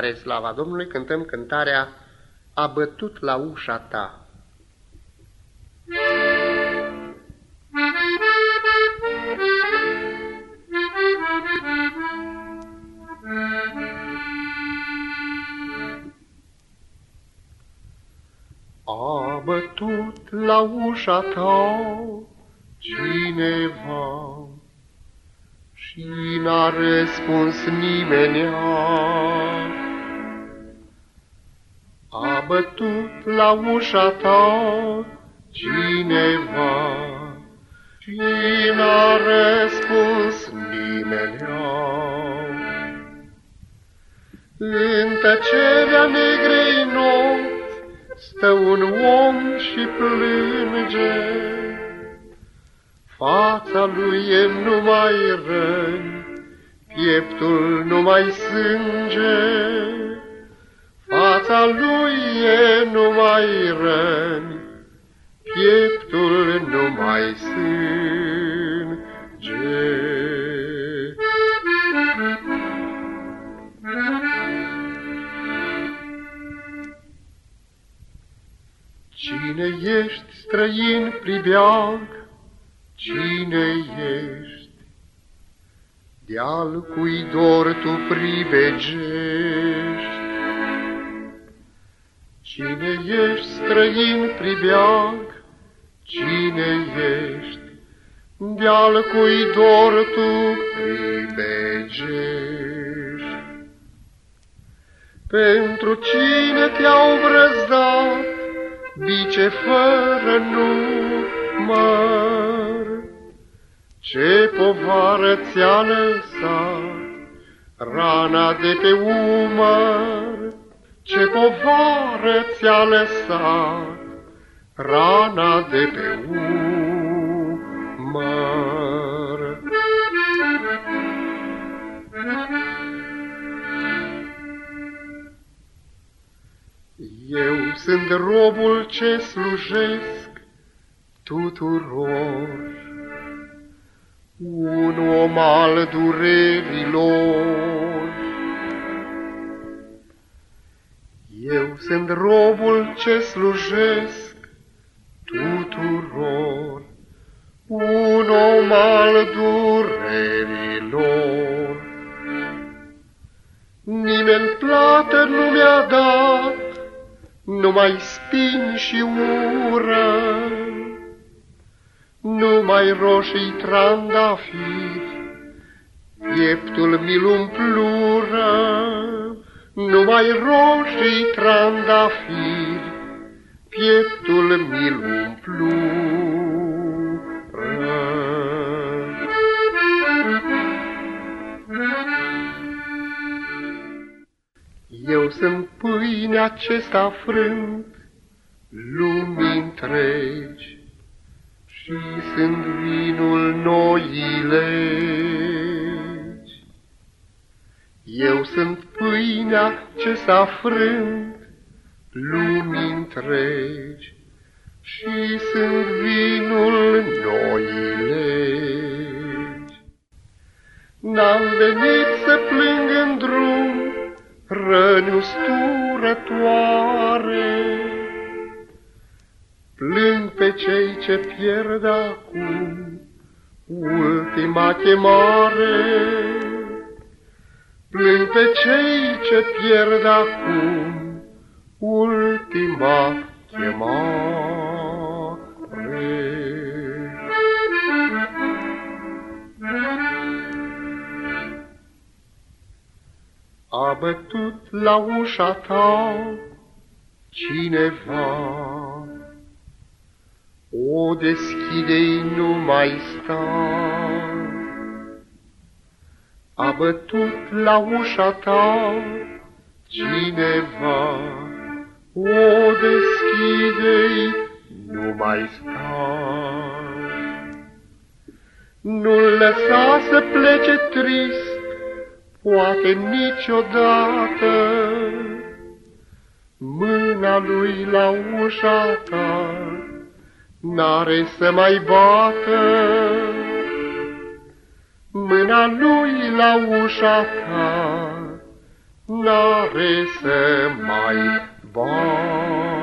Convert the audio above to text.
Spre slava Domnului cântăm cântarea A bătut la ușa ta. A bătut la ușa ta cineva și n-a răspuns nimeni. Bătut la ușa ta cineva și n-a răspuns nimeni. În tăcerea negrei nopți stă un om și plânge, Fața lui e numai răni, pieptul numai sânge. Fața lui e numai răni, pieptul numai sânge. Cine ești străin pribeag, Cine ești? De-al cui dor tu privegești? Cine ești străin pribeag? Cine ești? De-al cui dor tu privegești? Pentru cine te-au brăzdat, bice fără număr, ce povară ți-a lăsat rana de pe umăr? Ce povară ți-a lăsat rana de pe umăr? Eu sunt robul ce slujesc tuturor, un om al durerilor. Eu sunt robul ce slujesc tuturor, un om al durerilor. Nimeni plată nu mi-a dat, numai spini și ură, numai roșii trandafiri, pieptul mi-l umplură, numai roșii trandafiri, pieptul mi-l umplură. Eu sunt pâinea acesta frânt, lumii întregi, și sunt vinul noii legi. Eu sunt pâinea ce s-a frânt lumii întregi și sunt vinul noii legi. N-am venit să plâng în drum răni usturătoare, Plâng pe cei ce pierd acum ultima chemare. Plâng pe cei ce pierd acum ultima chemare. A bătut la ușa ta cineva, o deschide-i nu mai sta. A bătut la ușa ta cineva, o deschide-i nu mai sta. Nu-l lăsa să plece trist, poate niciodată, mâna lui la ușa ta n-are să mai bată. Mâna lui la ușa ta n-are să mai bată.